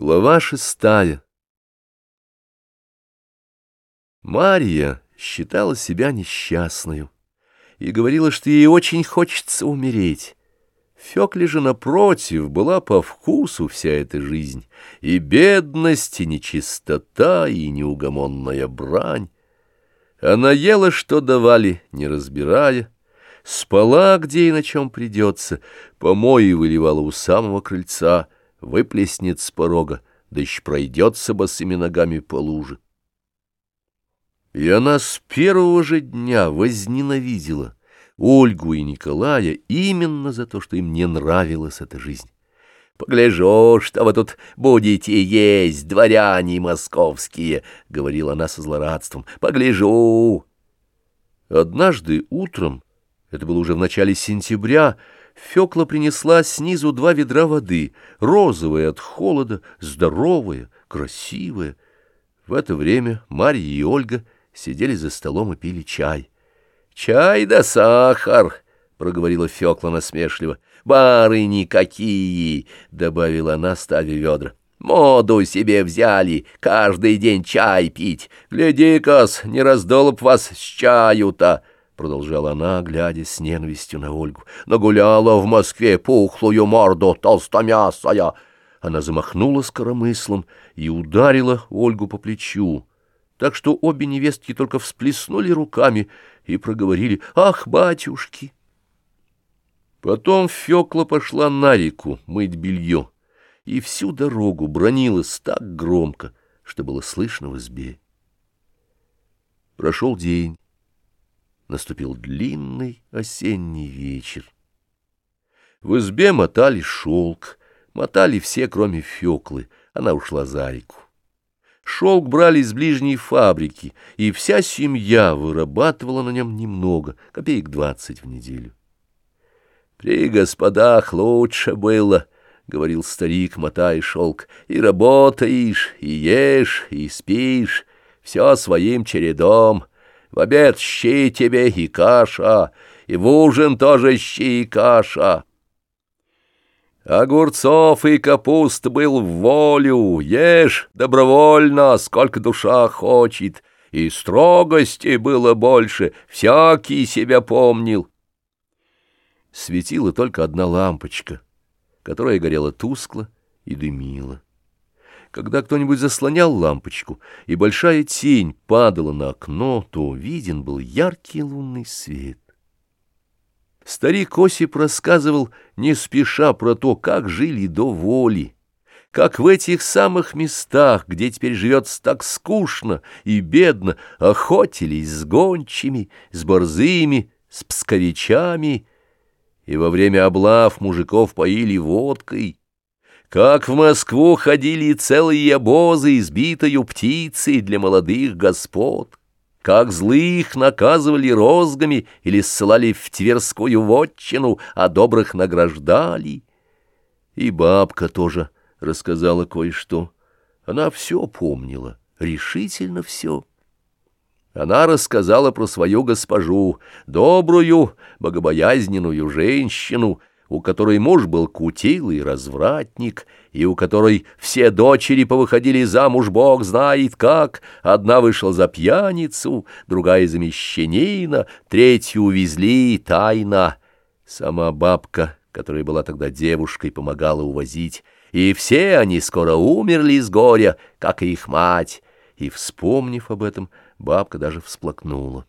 Глава шестая Марья считала себя несчастную и говорила, что ей очень хочется умереть. Фёкле же, напротив, была по вкусу вся эта жизнь, и бедность, и нечистота, и неугомонная брань. Она ела, что давали, не разбирая, спала, где и на чем придется, помои выливала у самого крыльца, выплеснет с порога, да еще пройдется босыми ногами по луже. И она с первого же дня возненавидела Ольгу и Николая именно за то, что им не нравилась эта жизнь. «Погляжу, что вы тут будете есть, дворяне московские», — говорила она со злорадством. «Погляжу». Однажды утром, это было уже в начале сентября, Фёкла принесла снизу два ведра воды, розовая от холода, здоровая, красивая. В это время Марья и Ольга сидели за столом и пили чай. «Чай да сахар!» — проговорила Фёкла насмешливо. «Барыни какие!» — добавила она, ставя ведра. «Моду себе взяли, каждый день чай пить. Гляди-кас, не раздолб вас с чаю-то!» Продолжала она, глядя с ненавистью на Ольгу. «Нагуляла в Москве пухлую морду толстомясая!» Она замахнулась коромыслом и ударила Ольгу по плечу так что обе невестки только всплеснули руками и проговорили «Ах, батюшки!». Потом Фёкла пошла на реку мыть белье и всю дорогу бронилась так громко, что было слышно в избе. Прошел день, наступил длинный осенний вечер. В избе мотали шелк, мотали все, кроме Фёклы, она ушла за реку. Шелк брали из ближней фабрики, и вся семья вырабатывала на нем немного, копеек двадцать в неделю. «При господах лучше было», — говорил старик, мотая шелк, — «и работаешь, и ешь, и спишь, все своим чередом. В обед щи тебе и каша, и в ужин тоже щи и каша». Огурцов и капуст был в волю, ешь добровольно, сколько душа хочет, и строгости было больше, всякий себя помнил. Светила только одна лампочка, которая горела тускло и дымила. Когда кто-нибудь заслонял лампочку, и большая тень падала на окно, то виден был яркий лунный свет. Старик Осип рассказывал не спеша про то, как жили до воли, как в этих самых местах, где теперь живется так скучно и бедно, охотились с гончими, с борзыми, с псковичами, и во время облав мужиков поили водкой, как в Москву ходили целые обозы, избитою птицей для молодых господ как злых наказывали розгами или ссылали в Тверскую вотчину, а добрых награждали. И бабка тоже рассказала кое-что. Она все помнила, решительно все. Она рассказала про свою госпожу, добрую, богобоязненную женщину, у которой муж был кутилый развратник, и у которой все дочери повыходили замуж бог знает как, одна вышла за пьяницу, другая за мещанина, третью увезли тайно. Сама бабка, которая была тогда девушкой, помогала увозить, и все они скоро умерли с горя, как и их мать, и, вспомнив об этом, бабка даже всплакнула.